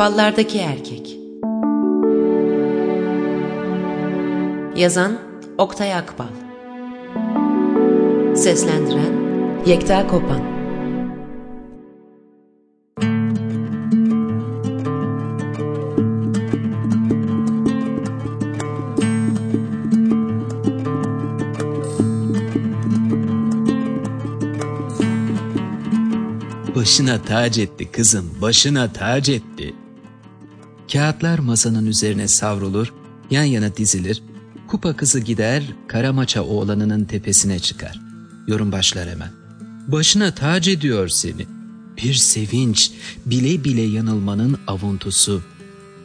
Fallardaki Erkek. Yazan Oktay Akbal. Seslendiren Yekta Kopan. Başına tac etti kızım, başına tac etti. Kağıtlar masanın üzerine savrulur, yan yana dizilir, kupa kızı gider, karamaça oğlanının tepesine çıkar. Yorum başlar hemen. Başına tac ediyor seni. Bir sevinç, bile bile yanılmanın avuntusu.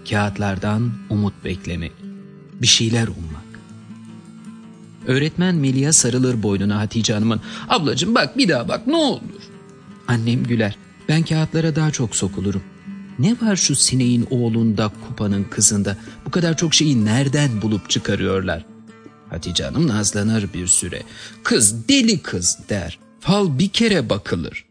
Kağıtlardan umut beklemek. Bir şeyler ummak. Öğretmen Melia sarılır boynuna Hatice Hanım'ın. Ablacığım bak bir daha bak ne olur. Annem güler. Ben kağıtlara daha çok sokulurum. Ne var şu sineğin oğlunda, kupanın kızında? Bu kadar çok şeyi nereden bulup çıkarıyorlar? Hatice Hanım nazlanır bir süre. Kız deli kız der. Fal bir kere bakılır.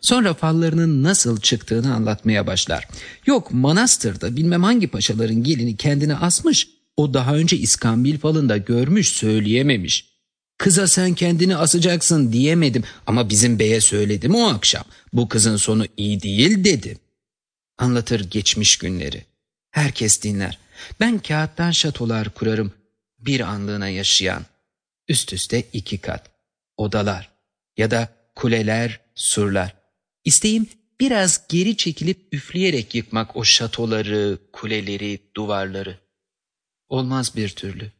Sonra fallarının nasıl çıktığını anlatmaya başlar. Yok manastırda bilmem hangi paşaların gelini kendini asmış. O daha önce İskambil falında görmüş söyleyememiş. Kıza sen kendini asacaksın diyemedim ama bizim beye söyledim o akşam. Bu kızın sonu iyi değil dedim. Anlatır geçmiş günleri. Herkes dinler. Ben kağıttan şatolar kurarım. Bir anlığına yaşayan. Üst üste iki kat. Odalar ya da kuleler, surlar. İsteğim biraz geri çekilip üfleyerek yıkmak o şatoları, kuleleri, duvarları. Olmaz bir türlü.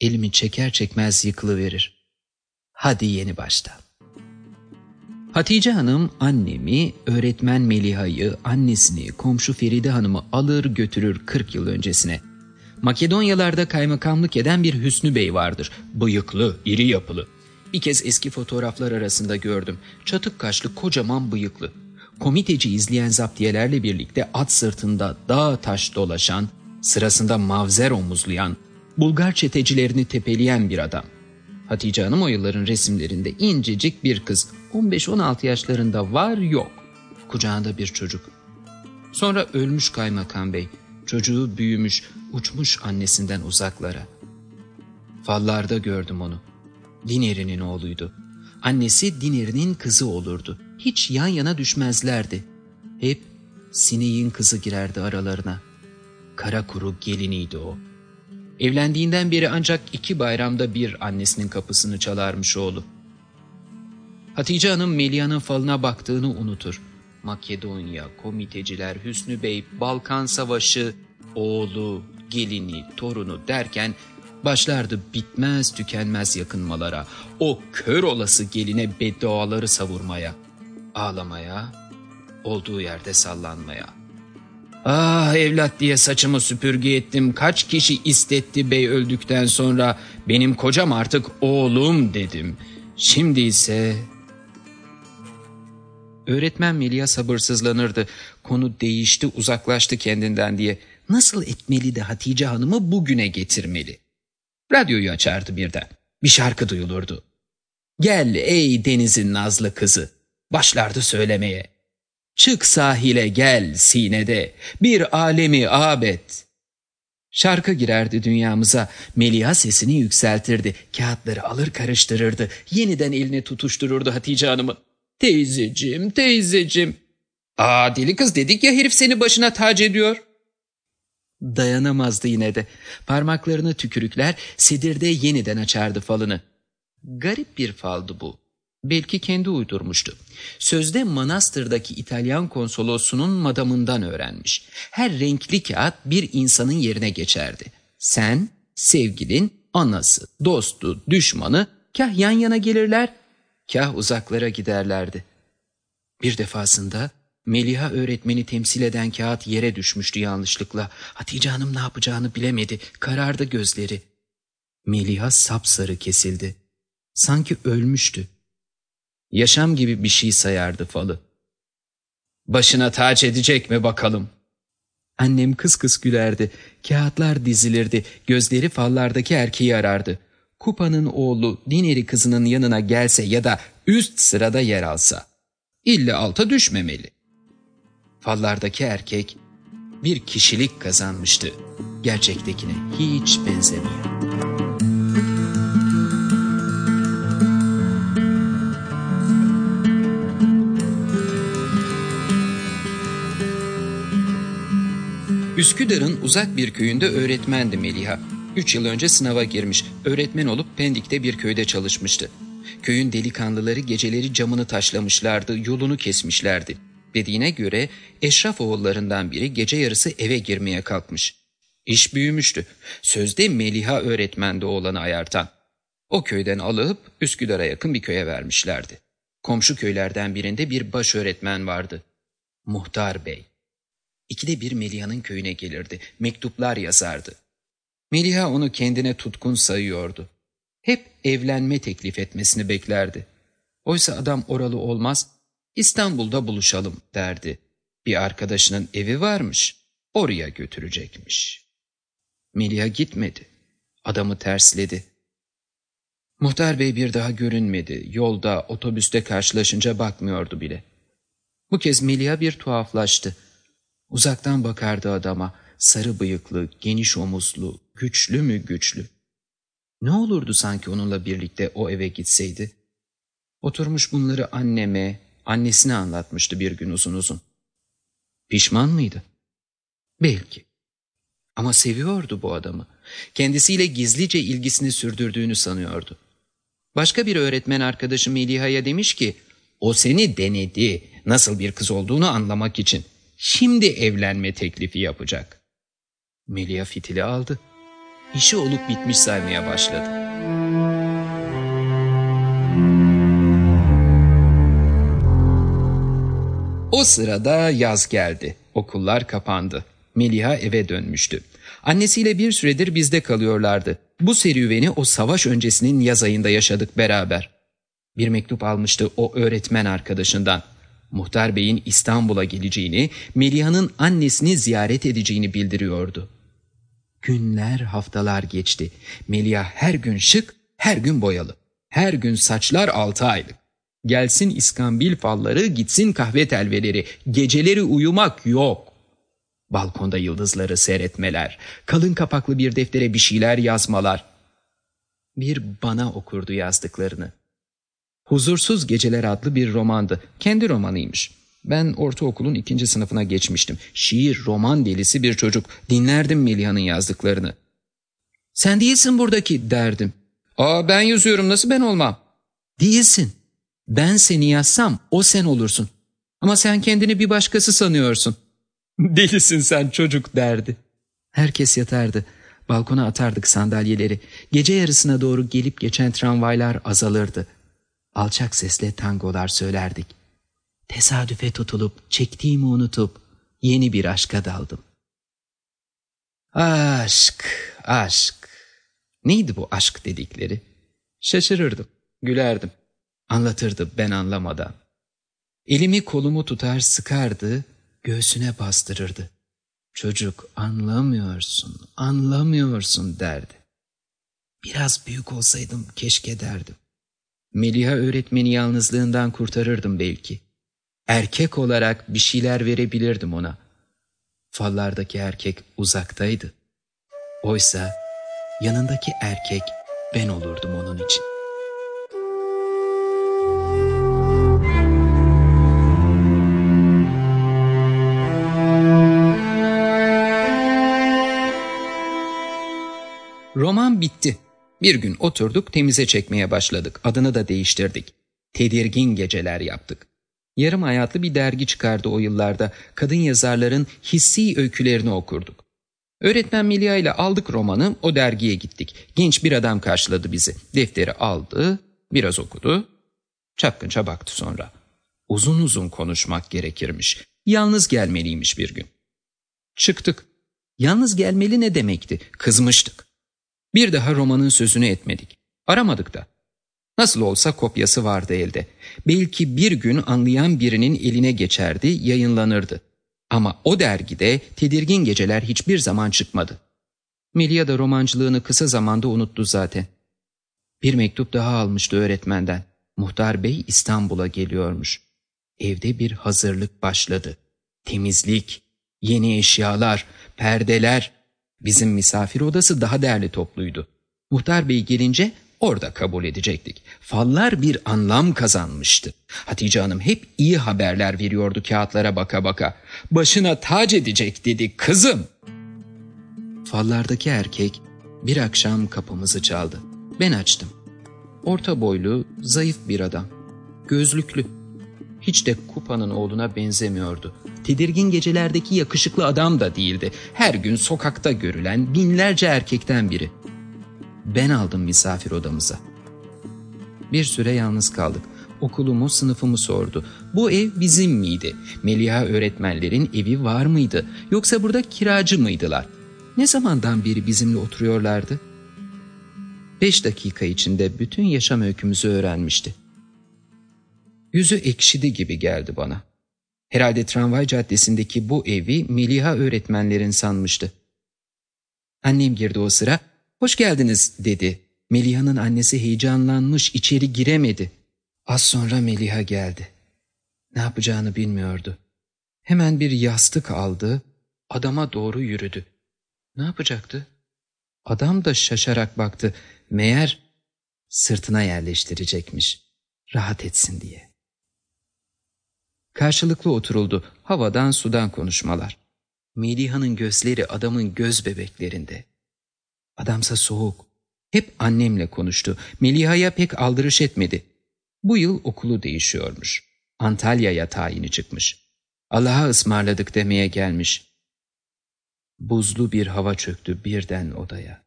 Elimi çeker çekmez yıkılıverir. Hadi yeni baştan. Hatice Hanım annemi, öğretmen Meliha'yı, annesini, komşu Feride Hanım'ı alır götürür 40 yıl öncesine. Makedonyalarda kaymakamlık eden bir Hüsnü Bey vardır. Bıyıklı, iri yapılı. Bir kez eski fotoğraflar arasında gördüm. Çatık kaşlı, kocaman bıyıklı. Komiteci izleyen zaptiyelerle birlikte at sırtında dağ taş dolaşan, sırasında mavzer omuzlayan, Bulgar çetecilerini tepeleyen bir adam. Hatice Hanım o yılların resimlerinde incecik bir kız. 15-16 yaşlarında var yok. Kucağında bir çocuk. Sonra ölmüş kaymakam bey. Çocuğu büyümüş, uçmuş annesinden uzaklara. Fallarda gördüm onu. Dineri'nin oğluydu. Annesi Dineri'nin kızı olurdu. Hiç yan yana düşmezlerdi. Hep sineğin kızı girerdi aralarına. Kara kuru geliniydi o. Evlendiğinden beri ancak iki bayramda bir annesinin kapısını çalarmış oğlu. Hatice Hanım Melia'nın falına baktığını unutur. Makedonya, komiteciler, Hüsnü Bey, Balkan Savaşı, oğlu, gelini, torunu derken başlardı bitmez tükenmez yakınmalara. O kör olası geline bedduaları savurmaya, ağlamaya, olduğu yerde sallanmaya.'' Ah evlat diye saçımı süpürge ettim. Kaç kişi istetti bey öldükten sonra benim kocam artık oğlum dedim. Şimdi ise... Öğretmen Melia sabırsızlanırdı. Konu değişti uzaklaştı kendinden diye. Nasıl etmeli de Hatice Hanım'ı bugüne getirmeli? Radyoyu açardı birden. Bir şarkı duyulurdu. Gel ey denizin nazlı kızı. Başlardı söylemeye. Çık sahile gel sinede, bir alemi abet. Şarkı girerdi dünyamıza, Meliha sesini yükseltirdi, kağıtları alır karıştırırdı, yeniden eline tutuştururdu Hatice Hanım'ı. Teyzecim, teyzecim. Aa deli kız dedik ya herif seni başına tac ediyor. Dayanamazdı yine de. Parmaklarını tükürükler, sedirde yeniden açardı falını. Garip bir faldı bu. Belki kendi uydurmuştu. Sözde Manastır'daki İtalyan konsolosunun madamından öğrenmiş. Her renkli kağıt bir insanın yerine geçerdi. Sen, sevgilin, anası, dostu, düşmanı kah yan yana gelirler, kah uzaklara giderlerdi. Bir defasında Meliha öğretmeni temsil eden kağıt yere düşmüştü yanlışlıkla. Hatice Hanım ne yapacağını bilemedi. Karardı gözleri. Meliha sapsarı kesildi. Sanki ölmüştü yaşam gibi bir şey sayardı falı. Başına taç edecek mi bakalım? Annem kıs kıs gülerdi. Kağıtlar dizilirdi. Gözleri fallardaki erkeği arardı. Kupa'nın oğlu Dineri kızının yanına gelse ya da üst sırada yer alsa. İlle alta düşmemeli. Fallardaki erkek bir kişilik kazanmıştı. Gerçektekine hiç benzemiyor. Üsküdar'ın uzak bir köyünde öğretmendi Meliha. Üç yıl önce sınava girmiş, öğretmen olup Pendik'te bir köyde çalışmıştı. Köyün delikanlıları geceleri camını taşlamışlardı, yolunu kesmişlerdi. Dediğine göre eşraf oğullarından biri gece yarısı eve girmeye kalkmış. İş büyümüştü. Sözde Meliha öğretmendi oğlanı ayartan. O köyden alıp Üsküdar'a yakın bir köye vermişlerdi. Komşu köylerden birinde bir baş öğretmen vardı. Muhtar Bey. İkide bir Meliha'nın köyüne gelirdi. Mektuplar yazardı. Meliha onu kendine tutkun sayıyordu. Hep evlenme teklif etmesini beklerdi. Oysa adam oralı olmaz, İstanbul'da buluşalım derdi. Bir arkadaşının evi varmış, oraya götürecekmiş. Meliha gitmedi. Adamı tersledi. Muhtar bey bir daha görünmedi. Yolda, otobüste karşılaşınca bakmıyordu bile. Bu kez Meliha bir tuhaflaştı. Uzaktan bakardı adama. Sarı bıyıklı, geniş omuzlu, güçlü mü güçlü. Ne olurdu sanki onunla birlikte o eve gitseydi? Oturmuş bunları anneme, annesine anlatmıştı bir gün uzun uzun. Pişman mıydı? Belki. Ama seviyordu bu adamı. Kendisiyle gizlice ilgisini sürdürdüğünü sanıyordu. Başka bir öğretmen arkadaşı Meliha'ya demiş ki, o seni denedi, nasıl bir kız olduğunu anlamak için. Şimdi evlenme teklifi yapacak. Melia fitili aldı. İşi olup bitmiş saymaya başladı. O sırada yaz geldi. Okullar kapandı. Meliha eve dönmüştü. Annesiyle bir süredir bizde kalıyorlardı. Bu serüveni o savaş öncesinin yaz ayında yaşadık beraber. Bir mektup almıştı o öğretmen arkadaşından. Muhtar Bey'in İstanbul'a geleceğini, Meliha'nın annesini ziyaret edeceğini bildiriyordu. Günler haftalar geçti. Meliha her gün şık, her gün boyalı. Her gün saçlar altı aylık. Gelsin iskambil falları, gitsin kahve telveleri. Geceleri uyumak yok. Balkonda yıldızları seyretmeler, kalın kapaklı bir deftere bir şeyler yazmalar. Bir bana okurdu yazdıklarını. Huzursuz Geceler adlı bir romandı. Kendi romanıymış. Ben ortaokulun ikinci sınıfına geçmiştim. Şiir, roman delisi bir çocuk. Dinlerdim Meliha'nın yazdıklarını. Sen değilsin buradaki derdim. Aa ben yazıyorum nasıl ben olmam? Değilsin. Ben seni yazsam o sen olursun. Ama sen kendini bir başkası sanıyorsun. Delisin sen çocuk derdi. Herkes yatardı. Balkona atardık sandalyeleri. Gece yarısına doğru gelip geçen tramvaylar azalırdı. Alçak sesle tangolar söylerdik. Tesadüfe tutulup, çektiğimi unutup yeni bir aşka daldım. Aşk, aşk. Neydi bu aşk dedikleri? Şaşırırdım, gülerdim. Anlatırdı ben anlamadan. Elimi kolumu tutar sıkardı, göğsüne bastırırdı. Çocuk anlamıyorsun, anlamıyorsun derdi. Biraz büyük olsaydım keşke derdim. Meliha öğretmeni yalnızlığından kurtarırdım belki. Erkek olarak bir şeyler verebilirdim ona. Fallardaki erkek uzaktaydı. Oysa yanındaki erkek ben olurdum onun için. Roman bitti. Bir gün oturduk temize çekmeye başladık. Adını da değiştirdik. Tedirgin geceler yaptık. Yarım hayatlı bir dergi çıkardı o yıllarda. Kadın yazarların hissi öykülerini okurduk. Öğretmen Milya ile aldık romanı, o dergiye gittik. Genç bir adam karşıladı bizi. Defteri aldı, biraz okudu. Çapkınça baktı sonra. Uzun uzun konuşmak gerekirmiş. Yalnız gelmeliymiş bir gün. Çıktık. Yalnız gelmeli ne demekti? Kızmıştık. Bir daha romanın sözünü etmedik. Aramadık da. Nasıl olsa kopyası vardı elde. Belki bir gün anlayan birinin eline geçerdi, yayınlanırdı. Ama o dergide tedirgin geceler hiçbir zaman çıkmadı. Melia da romancılığını kısa zamanda unuttu zaten. Bir mektup daha almıştı öğretmenden. Muhtar Bey İstanbul'a geliyormuş. Evde bir hazırlık başladı. Temizlik, Yeni eşyalar, perdeler. Bizim misafir odası daha değerli topluydu. Muhtar Bey gelince orada kabul edecektik. Fallar bir anlam kazanmıştı. Hatice Hanım hep iyi haberler veriyordu kağıtlara baka baka. Başına tac edecek dedi kızım. Fallardaki erkek bir akşam kapımızı çaldı. Ben açtım. Orta boylu, zayıf bir adam. Gözlüklü. Hiç de Kupa'nın oğluna benzemiyordu. Tedirgin gecelerdeki yakışıklı adam da değildi. Her gün sokakta görülen binlerce erkekten biri. Ben aldım misafir odamıza. Bir süre yalnız kaldık. Okulumu, sınıfımı sordu. Bu ev bizim miydi? Meliha öğretmenlerin evi var mıydı? Yoksa burada kiracı mıydılar? Ne zamandan beri bizimle oturuyorlardı? Beş dakika içinde bütün yaşam öykümüzü öğrenmişti. Yüzü ekşidi gibi geldi bana. Herhalde tramvay caddesindeki bu evi Meliha öğretmenlerin sanmıştı. Annem girdi o sıra. Hoş geldiniz dedi. Meliha'nın annesi heyecanlanmış içeri giremedi. Az sonra Meliha geldi. Ne yapacağını bilmiyordu. Hemen bir yastık aldı, adama doğru yürüdü. Ne yapacaktı? Adam da şaşarak baktı. Meğer sırtına yerleştirecekmiş. Rahat etsin diye. Karşılıklı oturuldu. Havadan sudan konuşmalar. Meliha'nın gözleri adamın göz bebeklerinde. Adamsa soğuk. Hep annemle konuştu. Meliha'ya pek aldırış etmedi. Bu yıl okulu değişiyormuş. Antalya'ya tayini çıkmış. Allah'a ısmarladık demeye gelmiş. Buzlu bir hava çöktü birden odaya.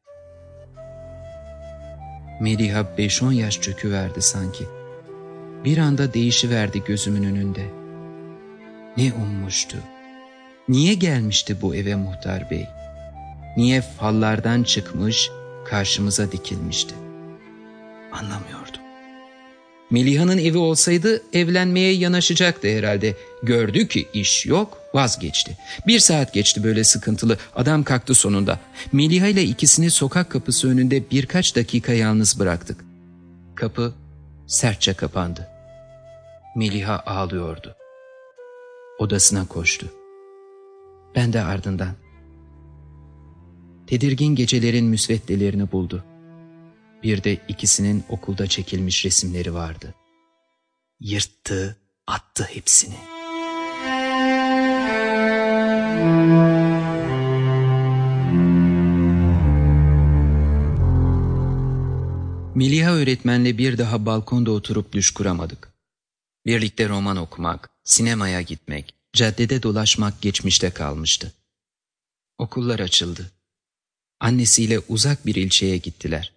Meliha beş on yaş çöküverdi sanki. Bir anda değişiverdi gözümün önünde. Ne ummuştu? Niye gelmişti bu eve muhtar bey? Niye fallardan çıkmış, karşımıza dikilmişti? Anlamıyordum. Meliha'nın evi olsaydı evlenmeye yanaşacaktı herhalde. Gördü ki iş yok, vazgeçti. Bir saat geçti böyle sıkıntılı. Adam kalktı sonunda. Meliha ile ikisini sokak kapısı önünde birkaç dakika yalnız bıraktık. Kapı sertçe kapandı. Meliha ağlıyordu. Odasına koştu. Ben de ardından. Tedirgin gecelerin müsveddelerini buldu. Bir de ikisinin okulda çekilmiş resimleri vardı. Yırttı, attı hepsini. Meliha öğretmenle bir daha balkonda oturup düş kuramadık. Birlikte roman okumak, sinemaya gitmek, caddede dolaşmak geçmişte kalmıştı. Okullar açıldı. Annesiyle uzak bir ilçeye gittiler.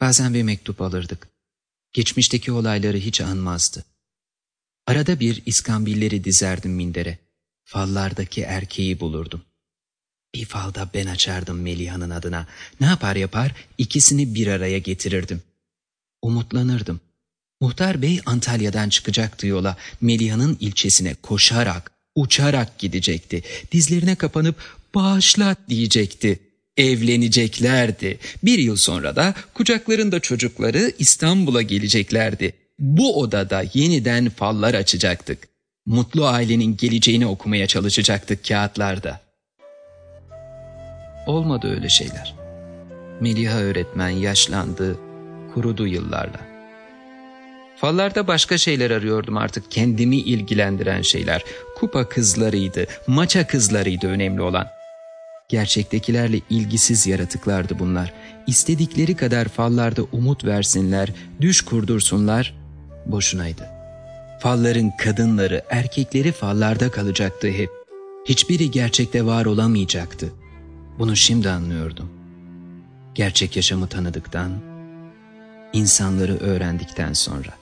Bazen bir mektup alırdık. Geçmişteki olayları hiç anmazdı. Arada bir iskambilleri dizerdim mindere. Fallardaki erkeği bulurdum. Bir falda ben açardım Meliha'nın adına. Ne yapar yapar ikisini bir araya getirirdim. Umutlanırdım. Muhtar Bey Antalya'dan çıkacaktı yola. Meliha'nın ilçesine koşarak, uçarak gidecekti. Dizlerine kapanıp bağışla diyecekti. Evleneceklerdi. Bir yıl sonra da kucaklarında çocukları İstanbul'a geleceklerdi. Bu odada yeniden fallar açacaktık. Mutlu ailenin geleceğini okumaya çalışacaktık kağıtlarda. Olmadı öyle şeyler. Meliha öğretmen yaşlandı, kurudu yıllarla. Fallarda başka şeyler arıyordum artık kendimi ilgilendiren şeyler. Kupa kızlarıydı, maça kızlarıydı önemli olan. Gerçektekilerle ilgisiz yaratıklardı bunlar. İstedikleri kadar fallarda umut versinler, düş kurdursunlar, boşunaydı. Falların kadınları, erkekleri fallarda kalacaktı hep. Hiçbiri gerçekte var olamayacaktı. Bunu şimdi anlıyordum. Gerçek yaşamı tanıdıktan, insanları öğrendikten sonra.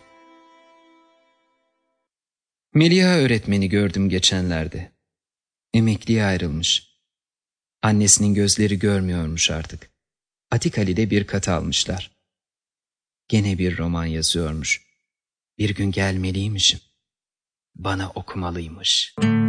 Meliha öğretmeni gördüm geçenlerde. Emekliye ayrılmış. Annesinin gözleri görmüyormuş artık. Atikali'de bir kat almışlar. Gene bir roman yazıyormuş. Bir gün gelmeliymişim. Bana okumalıymış.''